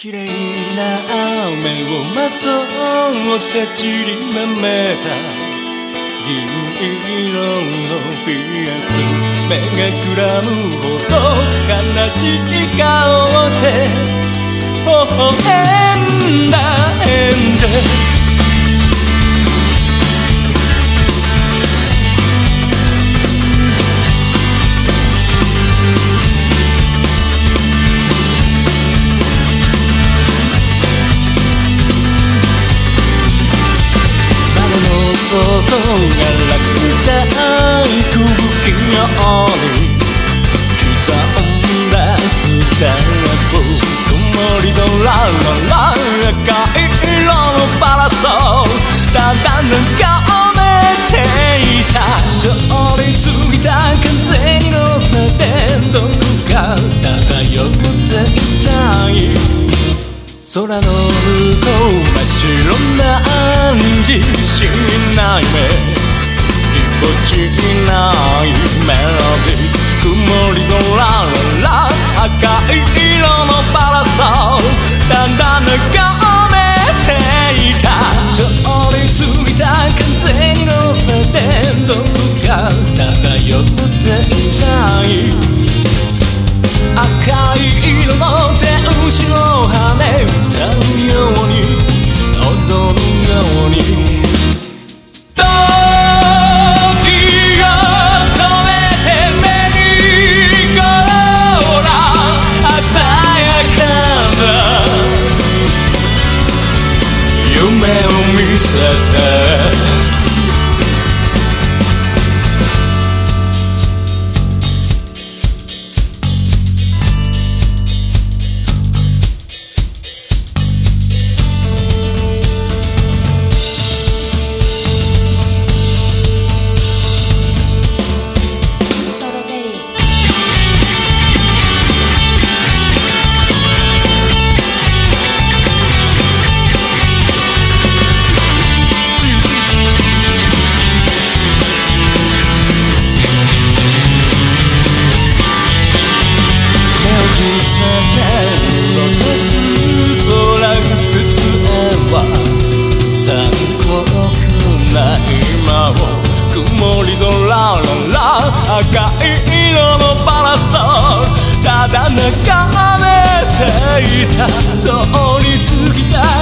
綺麗な雨をまとって散りまめた。銀色のピアス。目がくらむほど悲しい顔をして微笑んだエンジェルガラス細工不器用に刻んだスタート曇り空の赤い色のパラソルただ眺めていた通り過ぎた風に乗せてどこか漂っていたい空の向こう真っ白な暗示しない目。chico chiquinay. 夢を見せてただ眺めていた。通り過ぎた。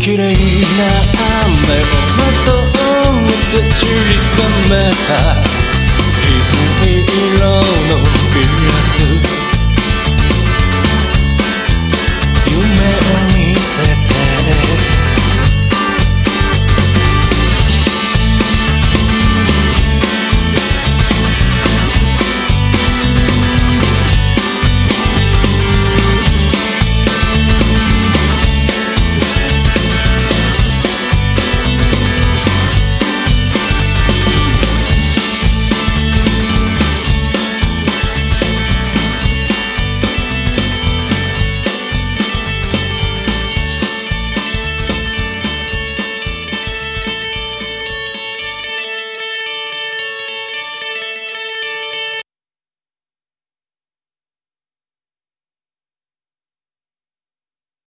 綺麗な雨をまとって散りばめた。銀色のピアス。